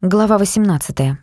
Глава 18.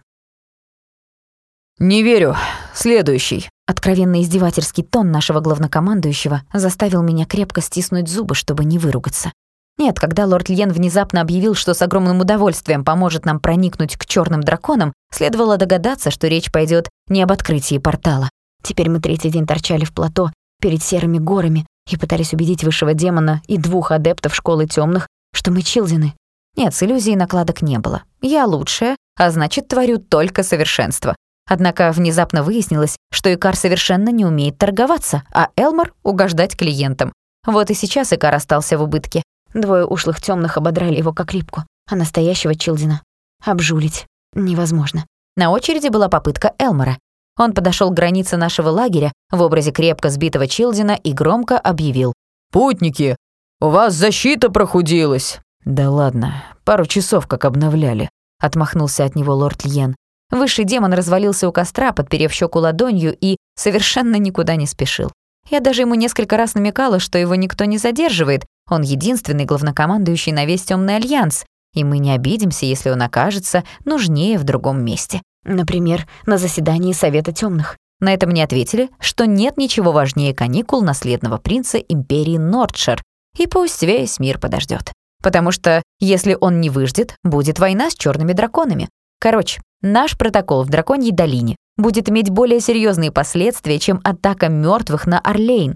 «Не верю. Следующий». Откровенно издевательский тон нашего главнокомандующего заставил меня крепко стиснуть зубы, чтобы не выругаться. Нет, когда лорд Льен внезапно объявил, что с огромным удовольствием поможет нам проникнуть к черным драконам, следовало догадаться, что речь пойдет не об открытии портала. Теперь мы третий день торчали в плато перед серыми горами и пытались убедить высшего демона и двух адептов школы темных, что мы Чилдины, нет, с иллюзией накладок не было. Я лучшая, а значит, творю только совершенство. Однако внезапно выяснилось, что Икар совершенно не умеет торговаться, а Элмор — угождать клиентам. Вот и сейчас Икар остался в убытке. Двое ушлых темных ободрали его как липку, а настоящего Чилдина обжулить невозможно. На очереди была попытка Элмора. Он подошел к границе нашего лагеря в образе крепко сбитого Чилдина и громко объявил. «Путники, у вас защита прохудилась. «Да ладно, пару часов как обновляли», — отмахнулся от него лорд Льен. Высший демон развалился у костра, подперев щеку ладонью и совершенно никуда не спешил. Я даже ему несколько раз намекала, что его никто не задерживает, он единственный главнокомандующий на весь Темный Альянс, и мы не обидимся, если он окажется нужнее в другом месте. Например, на заседании Совета Темных. На это мне ответили, что нет ничего важнее каникул наследного принца империи Нордшир, и пусть весь мир подождет. Потому что, если он не выждет, будет война с черными драконами. Короче, наш протокол в Драконьей долине будет иметь более серьезные последствия, чем атака мертвых на Орлейн.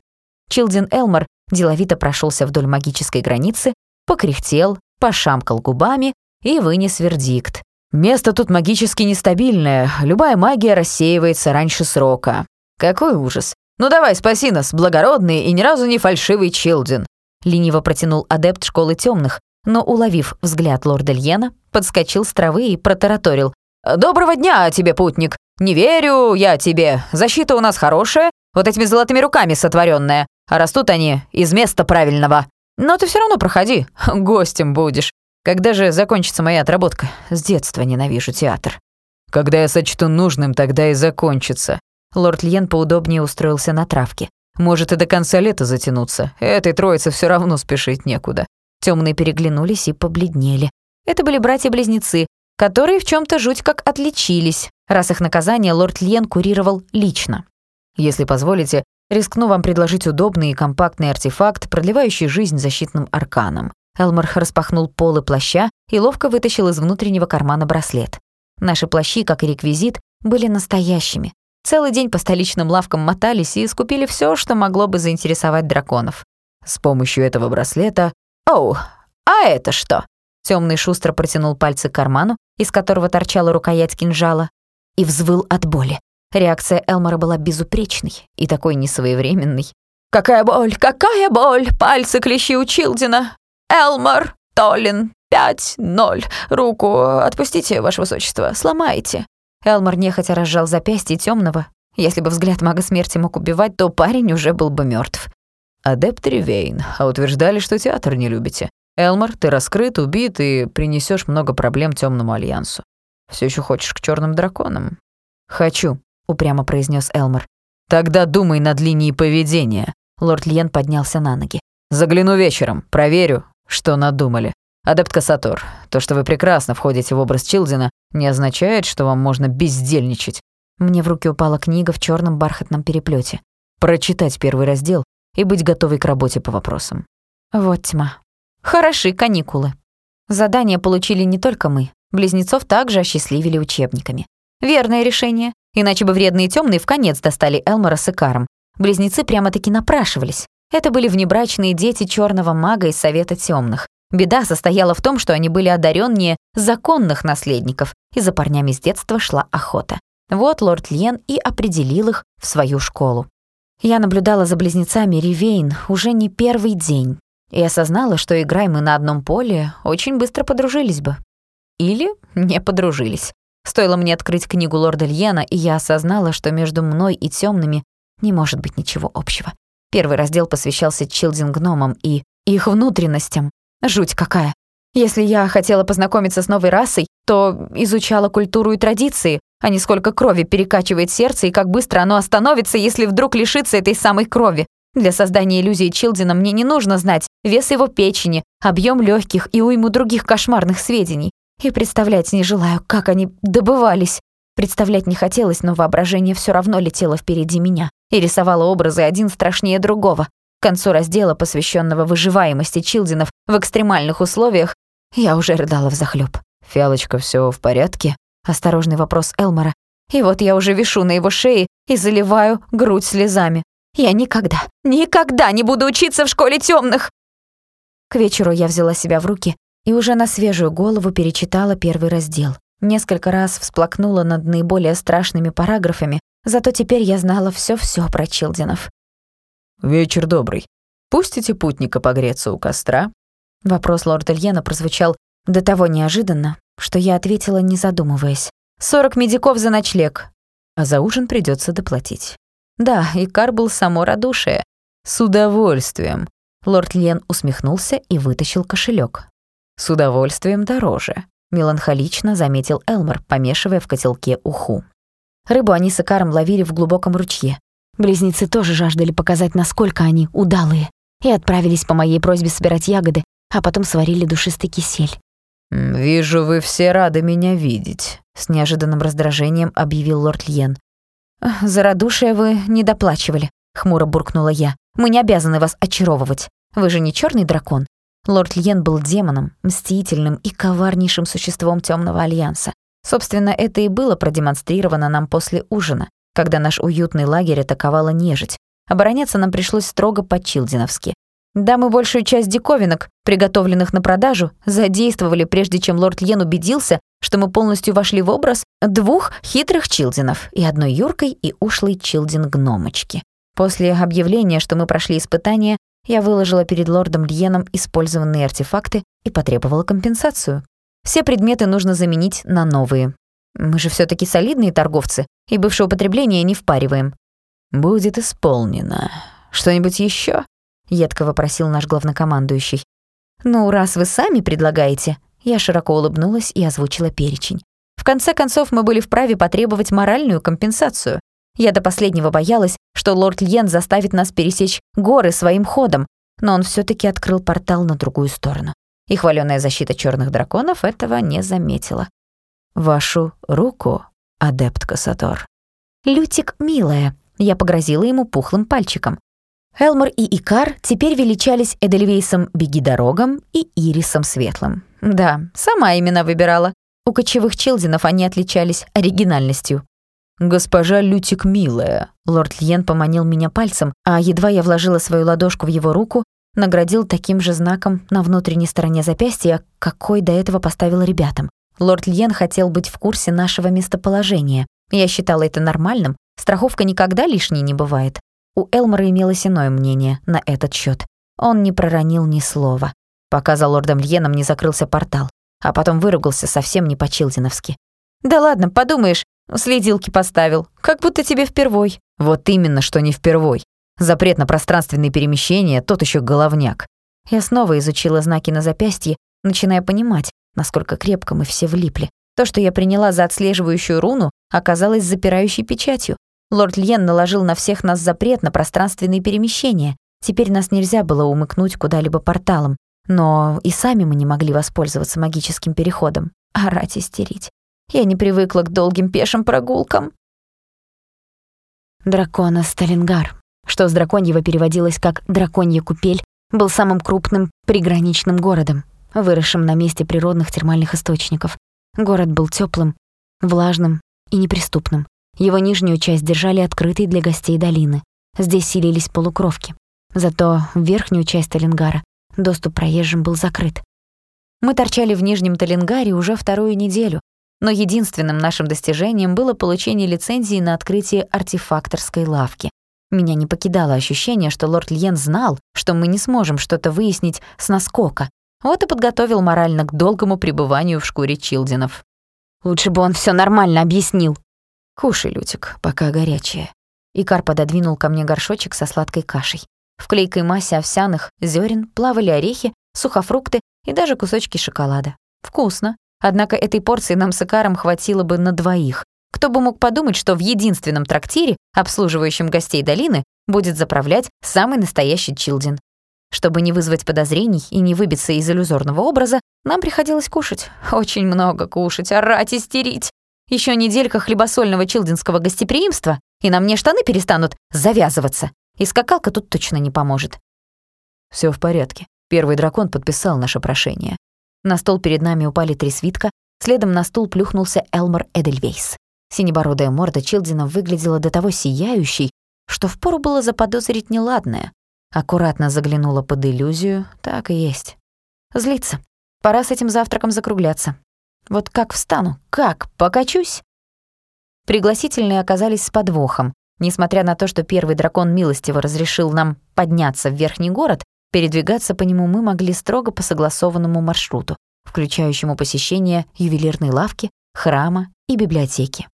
Чилдин Элмор деловито прошелся вдоль магической границы, покряхтел, пошамкал губами и вынес вердикт. «Место тут магически нестабильное, любая магия рассеивается раньше срока. Какой ужас! Ну давай, спаси нас, благородный и ни разу не фальшивый Чилдин. Лениво протянул адепт школы темных, но, уловив взгляд лорда Льена, подскочил с травы и протараторил. «Доброго дня тебе, путник! Не верю я тебе. Защита у нас хорошая, вот этими золотыми руками сотворенная, а растут они из места правильного. Но ты все равно проходи, гостем будешь. Когда же закончится моя отработка? С детства ненавижу театр». «Когда я сочту нужным, тогда и закончится». Лорд Льен поудобнее устроился на травке. Может и до конца лета затянуться. Этой троице все равно спешить некуда. Темные переглянулись и побледнели. Это были братья-близнецы, которые в чем то жуть как отличились, раз их наказание лорд Льен курировал лично. Если позволите, рискну вам предложить удобный и компактный артефакт, продлевающий жизнь защитным арканом. Элмар распахнул полы плаща и ловко вытащил из внутреннего кармана браслет. Наши плащи, как и реквизит, были настоящими, Целый день по столичным лавкам мотались и скупили все, что могло бы заинтересовать драконов. С помощью этого браслета... Оу, а это что? Темный шустро протянул пальцы к карману, из которого торчала рукоять кинжала, и взвыл от боли. Реакция Элмора была безупречной и такой несвоевременной. «Какая боль, какая боль! Пальцы клещи у Чилдина! Элмор, Толлин, пять, ноль. Руку отпустите, ваше высочество, сломайте!» Элмор нехотя разжал запястье темного. Если бы взгляд мага смерти мог убивать, то парень уже был бы мертв. «Адепт Ривейн, а утверждали, что театр не любите. Элмор, ты раскрыт, убит и принесешь много проблем темному альянсу. Все еще хочешь к черным драконам?» «Хочу», — упрямо произнес Элмор. «Тогда думай над линией поведения». Лорд Льен поднялся на ноги. «Загляну вечером, проверю, что надумали. Адепт Кассатор, то, что вы прекрасно входите в образ Чилдина, не означает, что вам можно бездельничать. Мне в руки упала книга в черном бархатном переплете. Прочитать первый раздел и быть готовой к работе по вопросам. Вот тьма. Хороши каникулы. Задания получили не только мы. Близнецов также осчастливили учебниками. Верное решение. Иначе бы вредные темные в конец достали Элмора с Икаром. Близнецы прямо-таки напрашивались. Это были внебрачные дети черного мага из Совета темных. Беда состояла в том, что они были одареннее законных наследников, и за парнями с детства шла охота. Вот лорд Льен и определил их в свою школу. Я наблюдала за близнецами Ривейн уже не первый день и осознала, что, играем мы на одном поле, очень быстро подружились бы. Или не подружились. Стоило мне открыть книгу лорда Льена, и я осознала, что между мной и темными не может быть ничего общего. Первый раздел посвящался Чилдингномам и их внутренностям, Жуть какая. Если я хотела познакомиться с новой расой, то изучала культуру и традиции, а не сколько крови перекачивает сердце и как быстро оно остановится, если вдруг лишится этой самой крови. Для создания иллюзии Чилдина мне не нужно знать вес его печени, объем легких и уйму других кошмарных сведений. И представлять не желаю, как они добывались. Представлять не хотелось, но воображение все равно летело впереди меня и рисовало образы один страшнее другого. К концу раздела, посвященного выживаемости Чилдинов в экстремальных условиях, я уже рыдала взахлёб. «Фиалочка, все в порядке?» Осторожный вопрос Элмора. И вот я уже вишу на его шее и заливаю грудь слезами. Я никогда, никогда не буду учиться в школе темных. К вечеру я взяла себя в руки и уже на свежую голову перечитала первый раздел. Несколько раз всплакнула над наиболее страшными параграфами, зато теперь я знала все все про Чилдинов. «Вечер добрый. Пустите путника погреться у костра?» Вопрос лорда Льена прозвучал до того неожиданно, что я ответила, не задумываясь. «Сорок медиков за ночлег, а за ужин придется доплатить». Да, Икар был само радушие. «С удовольствием». Лорд Льен усмехнулся и вытащил кошелек. «С удовольствием дороже», — меланхолично заметил Элмор, помешивая в котелке уху. Рыбу они с Икаром ловили в глубоком ручье. Близнецы тоже жаждали показать, насколько они удалые, и отправились по моей просьбе собирать ягоды, а потом сварили душистый кисель. «Вижу, вы все рады меня видеть», — с неожиданным раздражением объявил лорд Льен. «За радушие вы не доплачивали», — хмуро буркнула я. «Мы не обязаны вас очаровывать. Вы же не черный дракон». Лорд Льен был демоном, мстительным и коварнейшим существом Темного Альянса. Собственно, это и было продемонстрировано нам после ужина, когда наш уютный лагерь атаковала нежить. Обороняться нам пришлось строго по-чилдиновски. Да, мы большую часть диковинок, приготовленных на продажу, задействовали, прежде чем лорд Льен убедился, что мы полностью вошли в образ двух хитрых Чилдинов и одной юркой и ушлой Чилдин-гномочки. После объявления, что мы прошли испытание, я выложила перед лордом Льеном использованные артефакты и потребовала компенсацию. Все предметы нужно заменить на новые. Мы же все таки солидные торговцы, и бывшее употребление не впариваем. «Будет исполнено. Что-нибудь еще? едко вопросил наш главнокомандующий. «Ну, раз вы сами предлагаете...» Я широко улыбнулась и озвучила перечень. В конце концов, мы были вправе потребовать моральную компенсацию. Я до последнего боялась, что лорд Льен заставит нас пересечь горы своим ходом, но он все таки открыл портал на другую сторону. И хвалёная защита черных драконов этого не заметила. «Вашу руку, адепт Кассатор». «Лютик, милая», — я погрозила ему пухлым пальчиком. Элмор и Икар теперь величались Эдельвейсом Беги-дорогом и Ирисом Светлым. Да, сама имена выбирала. У кочевых Челдинов они отличались оригинальностью. «Госпожа Лютик милая», — лорд Льен поманил меня пальцем, а едва я вложила свою ладошку в его руку, наградил таким же знаком на внутренней стороне запястья, какой до этого поставил ребятам. Лорд Льен хотел быть в курсе нашего местоположения. Я считала это нормальным, страховка никогда лишней не бывает. У Элмора имелось иное мнение на этот счет. Он не проронил ни слова, пока за лордом Льеном не закрылся портал, а потом выругался совсем не по-чилдиновски. «Да ладно, подумаешь, следилки поставил, как будто тебе впервой». «Вот именно, что не впервой. Запрет на пространственные перемещения — тот еще головняк». Я снова изучила знаки на запястье, начиная понимать, насколько крепко мы все влипли. То, что я приняла за отслеживающую руну, оказалось запирающей печатью. Лорд Льен наложил на всех нас запрет на пространственные перемещения. Теперь нас нельзя было умыкнуть куда-либо порталом. Но и сами мы не могли воспользоваться магическим переходом. Орать истерить. Я не привыкла к долгим пешим прогулкам. Дракона Сталингар, что с драконьего переводилось как «драконья купель», был самым крупным приграничным городом, выросшим на месте природных термальных источников. Город был теплым, влажным и неприступным. Его нижнюю часть держали открытой для гостей долины. Здесь селились полукровки. Зато в верхнюю часть Талингара доступ проезжим был закрыт. Мы торчали в Нижнем Талингаре уже вторую неделю, но единственным нашим достижением было получение лицензии на открытие артефакторской лавки. Меня не покидало ощущение, что лорд Льен знал, что мы не сможем что-то выяснить с наскока. Вот и подготовил морально к долгому пребыванию в шкуре Чилдинов. Лучше бы он все нормально объяснил, «Кушай, Лютик, пока горячее». Икар пододвинул ко мне горшочек со сладкой кашей. В клейкой массе овсяных зерен плавали орехи, сухофрукты и даже кусочки шоколада. Вкусно. Однако этой порции нам с Икаром хватило бы на двоих. Кто бы мог подумать, что в единственном трактире, обслуживающем гостей долины, будет заправлять самый настоящий Чилдин. Чтобы не вызвать подозрений и не выбиться из иллюзорного образа, нам приходилось кушать. Очень много кушать, орать, истерить. Еще неделька хлебосольного чилдинского гостеприимства, и на мне штаны перестанут завязываться. И скакалка тут точно не поможет. Все в порядке. Первый дракон подписал наше прошение. На стол перед нами упали три свитка, следом на стул плюхнулся Элмор Эдельвейс. Синебородая морда Чилдина выглядела до того сияющей, что впору было заподозрить неладное. Аккуратно заглянула под иллюзию, так и есть. Злиться. Пора с этим завтраком закругляться. Вот как встану? Как? Покачусь? Пригласительные оказались с подвохом. Несмотря на то, что первый дракон милостиво разрешил нам подняться в верхний город, передвигаться по нему мы могли строго по согласованному маршруту, включающему посещение ювелирной лавки, храма и библиотеки.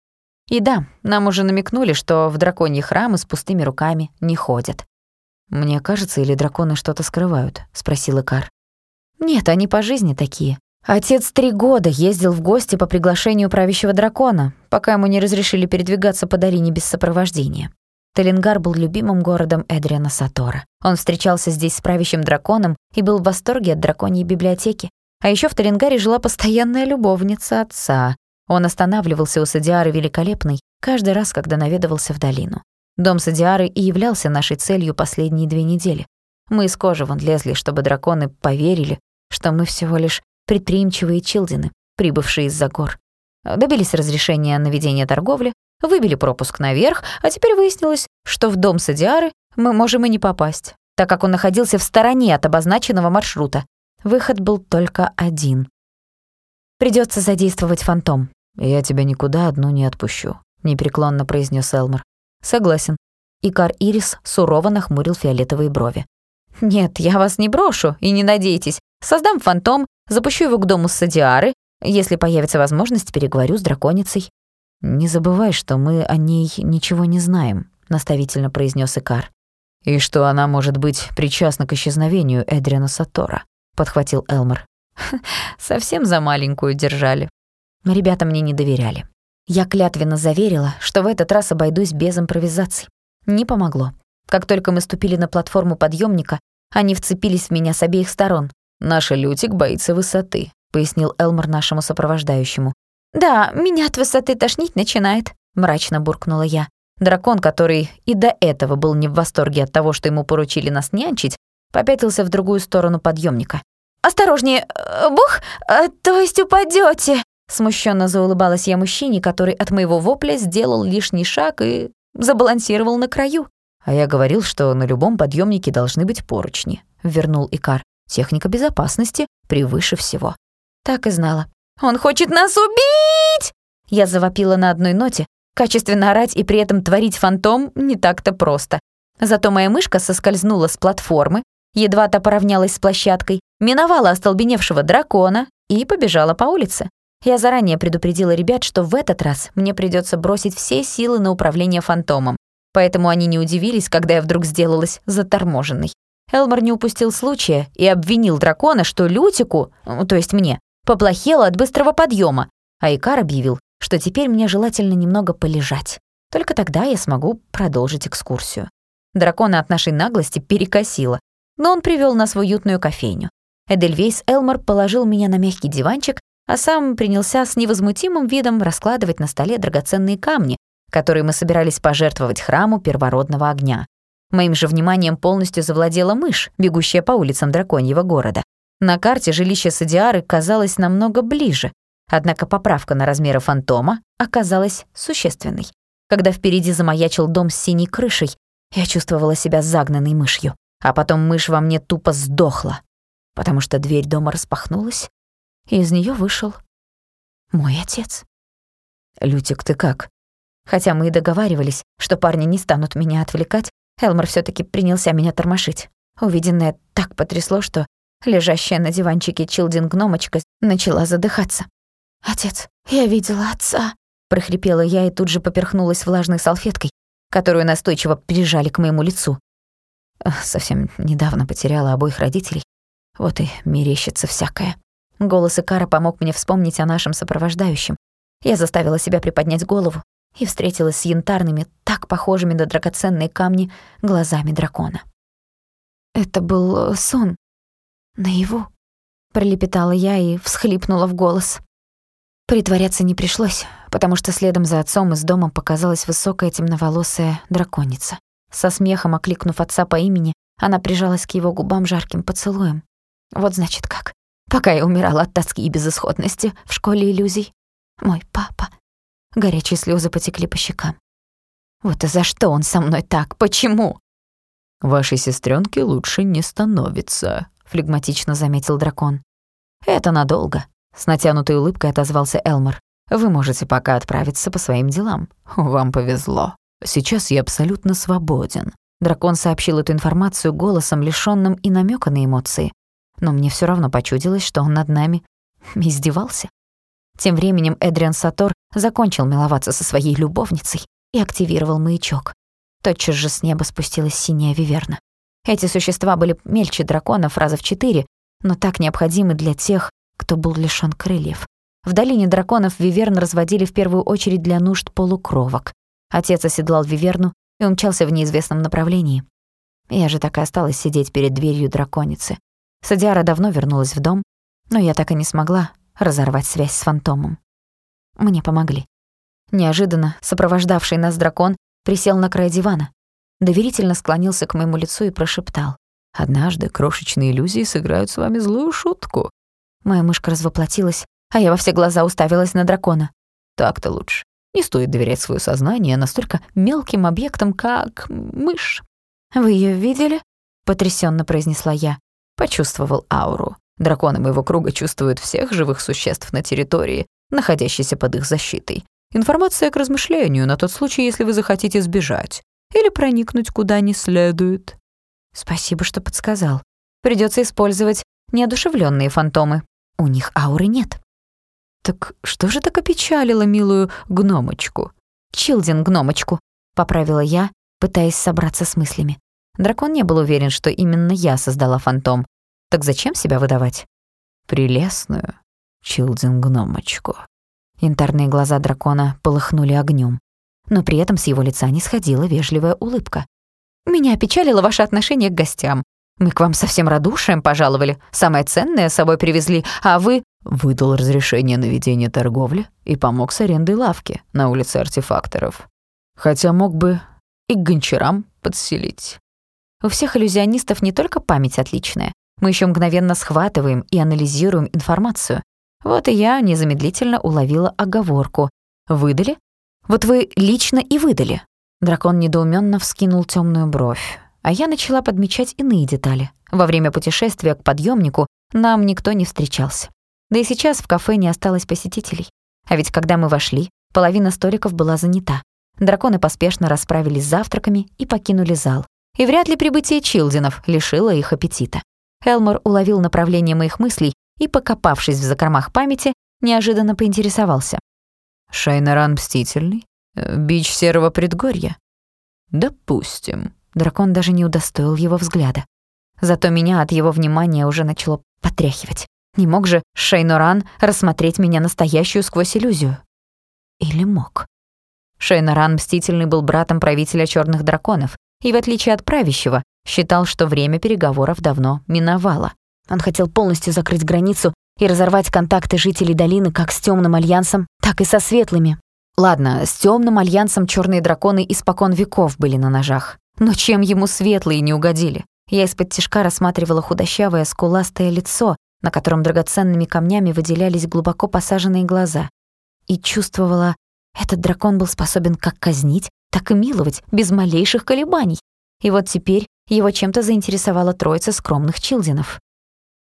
И да, нам уже намекнули, что в драконьи храмы с пустыми руками не ходят. «Мне кажется, или драконы что-то скрывают?» — спросил Икар. «Нет, они по жизни такие. Отец три года ездил в гости по приглашению правящего дракона, пока ему не разрешили передвигаться по долине без сопровождения. Талингар был любимым городом Эдриана Сатора. Он встречался здесь с правящим драконом и был в восторге от драконьей библиотеки. А еще в Талингаре жила постоянная любовница отца. Он останавливался у Садиары Великолепной каждый раз, когда наведывался в долину. Дом Садиары и являлся нашей целью последние две недели. Мы из кожи вон лезли, чтобы драконы поверили, что мы всего лишь предприимчивые Чилдины, прибывшие из-за гор. Добились разрешения на ведение торговли, выбили пропуск наверх, а теперь выяснилось, что в дом Садиары мы можем и не попасть, так как он находился в стороне от обозначенного маршрута. Выход был только один. Придется задействовать фантом. «Я тебя никуда одну не отпущу», — непреклонно произнес Элмор. «Согласен». Икар Ирис сурово нахмурил фиолетовые брови. «Нет, я вас не брошу, и не надейтесь. Создам фантом, запущу его к дому Садиары. Если появится возможность, переговорю с драконицей». «Не забывай, что мы о ней ничего не знаем», — наставительно произнес Икар. «И что она может быть причастна к исчезновению Эдриана Сатора», — подхватил Элмор. «Совсем за маленькую держали». Ребята мне не доверяли. Я клятвенно заверила, что в этот раз обойдусь без импровизаций. Не помогло. Как только мы ступили на платформу подъемника, они вцепились в меня с обеих сторон. «Наша Лютик боится высоты», — пояснил Элмор нашему сопровождающему. «Да, меня от высоты тошнить начинает», — мрачно буркнула я. Дракон, который и до этого был не в восторге от того, что ему поручили нас нянчить, попятился в другую сторону подъемника. «Осторожнее, э, бух, э, то есть упадете. Смущенно заулыбалась я мужчине, который от моего вопля сделал лишний шаг и забалансировал на краю. «А я говорил, что на любом подъемнике должны быть поручни», — вернул Икар. Техника безопасности превыше всего. Так и знала. «Он хочет нас убить!» Я завопила на одной ноте. Качественно орать и при этом творить фантом не так-то просто. Зато моя мышка соскользнула с платформы, едва то поравнялась с площадкой, миновала остолбеневшего дракона и побежала по улице. Я заранее предупредила ребят, что в этот раз мне придется бросить все силы на управление фантомом, поэтому они не удивились, когда я вдруг сделалась заторможенной. Элмор не упустил случая и обвинил дракона, что Лютику, то есть мне, поплохело от быстрого подъема, а Икар объявил, что теперь мне желательно немного полежать. Только тогда я смогу продолжить экскурсию. Дракона от нашей наглости перекосило, но он привел нас в уютную кофейню. Эдельвейс Элмор положил меня на мягкий диванчик, а сам принялся с невозмутимым видом раскладывать на столе драгоценные камни, которые мы собирались пожертвовать храму первородного огня. Моим же вниманием полностью завладела мышь, бегущая по улицам драконьего города. На карте жилище Садиары казалось намного ближе, однако поправка на размеры фантома оказалась существенной. Когда впереди замаячил дом с синей крышей, я чувствовала себя загнанной мышью, а потом мышь во мне тупо сдохла, потому что дверь дома распахнулась, и из нее вышел мой отец. «Лютик, ты как?» Хотя мы и договаривались, что парни не станут меня отвлекать, Элмор все таки принялся меня тормошить. Увиденное так потрясло, что лежащая на диванчике Чилдин-гномочка начала задыхаться. «Отец, я видела отца», — прохрипела я и тут же поперхнулась влажной салфеткой, которую настойчиво прижали к моему лицу. Совсем недавно потеряла обоих родителей, вот и мерещится всякое. Голос Икара помог мне вспомнить о нашем сопровождающем. Я заставила себя приподнять голову и встретилась с янтарными, так похожими на драгоценные камни, глазами дракона. Это был сон. Наяву. Пролепетала я и всхлипнула в голос. Притворяться не пришлось, потому что следом за отцом из дома показалась высокая темноволосая драконица. Со смехом окликнув отца по имени, она прижалась к его губам жарким поцелуем. Вот значит как. Пока я умирала от тоски и безысходности в школе иллюзий. Мой папа. Горячие слезы потекли по щекам. Вот и за что он со мной так? Почему? Вашей сестренке лучше не становится, флегматично заметил дракон. Это надолго, с натянутой улыбкой отозвался Элмор. Вы можете пока отправиться по своим делам. Вам повезло. Сейчас я абсолютно свободен. Дракон сообщил эту информацию голосом, лишённым и намека на эмоции. Но мне все равно почудилось, что он над нами издевался. Тем временем Эдриан Сатор закончил миловаться со своей любовницей и активировал маячок. Тотчас же с неба спустилась синяя виверна. Эти существа были мельче драконов раза в четыре, но так необходимы для тех, кто был лишён крыльев. В долине драконов виверн разводили в первую очередь для нужд полукровок. Отец оседлал виверну и умчался в неизвестном направлении. Я же так и осталась сидеть перед дверью драконицы. Садиара давно вернулась в дом, но я так и не смогла разорвать связь с фантомом. Мне помогли. Неожиданно сопровождавший нас дракон присел на край дивана, доверительно склонился к моему лицу и прошептал. «Однажды крошечные иллюзии сыграют с вами злую шутку». Моя мышка развоплотилась, а я во все глаза уставилась на дракона. «Так-то лучше. Не стоит доверять свое сознание настолько мелким объектам, как мышь». «Вы ее видели?» — потрясенно произнесла я. Почувствовал ауру. Драконы моего круга чувствуют всех живых существ на территории, находящейся под их защитой. Информация к размышлению на тот случай, если вы захотите сбежать или проникнуть куда не следует. Спасибо, что подсказал. Придется использовать неодушевленные фантомы. У них ауры нет. Так что же так опечалило милую гномочку? Чилдин гномочку, поправила я, пытаясь собраться с мыслями. Дракон не был уверен, что именно я создала фантом. Так зачем себя выдавать? Прелестную Чилдин гномочку. Янтарные глаза дракона полыхнули огнем, но при этом с его лица не сходила вежливая улыбка. «Меня опечалило ваше отношение к гостям. Мы к вам совсем радушием пожаловали, самое ценное с собой привезли, а вы...» Выдал разрешение на ведение торговли и помог с арендой лавки на улице артефакторов. Хотя мог бы и к гончарам подселить. У всех иллюзионистов не только память отличная, мы еще мгновенно схватываем и анализируем информацию. Вот и я незамедлительно уловила оговорку. «Выдали? Вот вы лично и выдали». Дракон недоуменно вскинул темную бровь, а я начала подмечать иные детали. Во время путешествия к подъемнику нам никто не встречался. Да и сейчас в кафе не осталось посетителей. А ведь когда мы вошли, половина столиков была занята. Драконы поспешно расправились с завтраками и покинули зал. И вряд ли прибытие Чилдинов лишило их аппетита. Элмор уловил направление моих мыслей и, покопавшись в закромах памяти, неожиданно поинтересовался. «Шайнаран мстительный? Э, бич серого предгорья?» «Допустим». Дракон даже не удостоил его взгляда. Зато меня от его внимания уже начало потряхивать. Не мог же Шейноран рассмотреть меня настоящую сквозь иллюзию? Или мог? Шейноран Мстительный был братом правителя черных драконов, и, в отличие от правящего, считал, что время переговоров давно миновало. Он хотел полностью закрыть границу и разорвать контакты жителей долины как с темным альянсом, так и со светлыми. Ладно, с темным альянсом черные драконы испокон веков были на ножах. Но чем ему светлые не угодили? Я из-под тишка рассматривала худощавое, скуластое лицо, на котором драгоценными камнями выделялись глубоко посаженные глаза. И чувствовала, этот дракон был способен как казнить, так и миловать, без малейших колебаний. И вот теперь его чем-то заинтересовала троица скромных Чилдинов.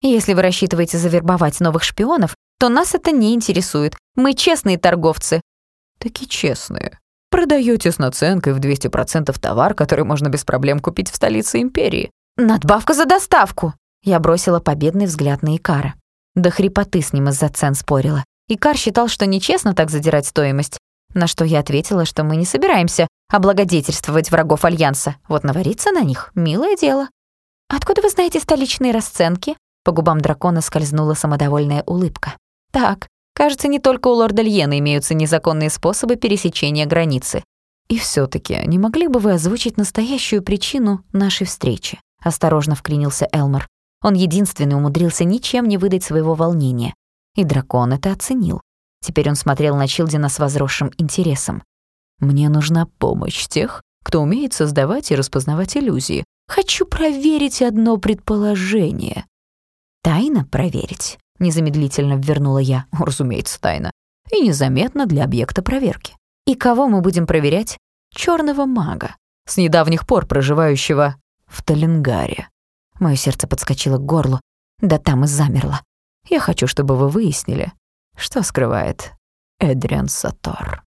Если вы рассчитываете завербовать новых шпионов, то нас это не интересует. Мы честные торговцы. Таки честные. Продаете с наценкой в 200% товар, который можно без проблем купить в столице империи. Надбавка за доставку. Я бросила победный взгляд на Икара. До хрипоты с ним из-за цен спорила. Икар считал, что нечестно так задирать стоимость. На что я ответила, что мы не собираемся облагодетельствовать врагов Альянса. Вот навариться на них — милое дело. «Откуда вы знаете столичные расценки?» По губам дракона скользнула самодовольная улыбка. «Так, кажется, не только у лорда Льена имеются незаконные способы пересечения границы. И все таки не могли бы вы озвучить настоящую причину нашей встречи? — осторожно вклинился Элмор. Он единственный умудрился ничем не выдать своего волнения. И дракон это оценил. Теперь он смотрел на Чилдина с возросшим интересом. «Мне нужна помощь тех, кто умеет создавать и распознавать иллюзии. Хочу проверить одно предположение». «Тайно проверить?» — незамедлительно ввернула я. «Разумеется, тайно. И незаметно для объекта проверки». «И кого мы будем проверять?» Черного мага, с недавних пор проживающего в Талингаре. Моё сердце подскочило к горлу, да там и замерло. Я хочу, чтобы вы выяснили, что скрывает Эдриан Сатор.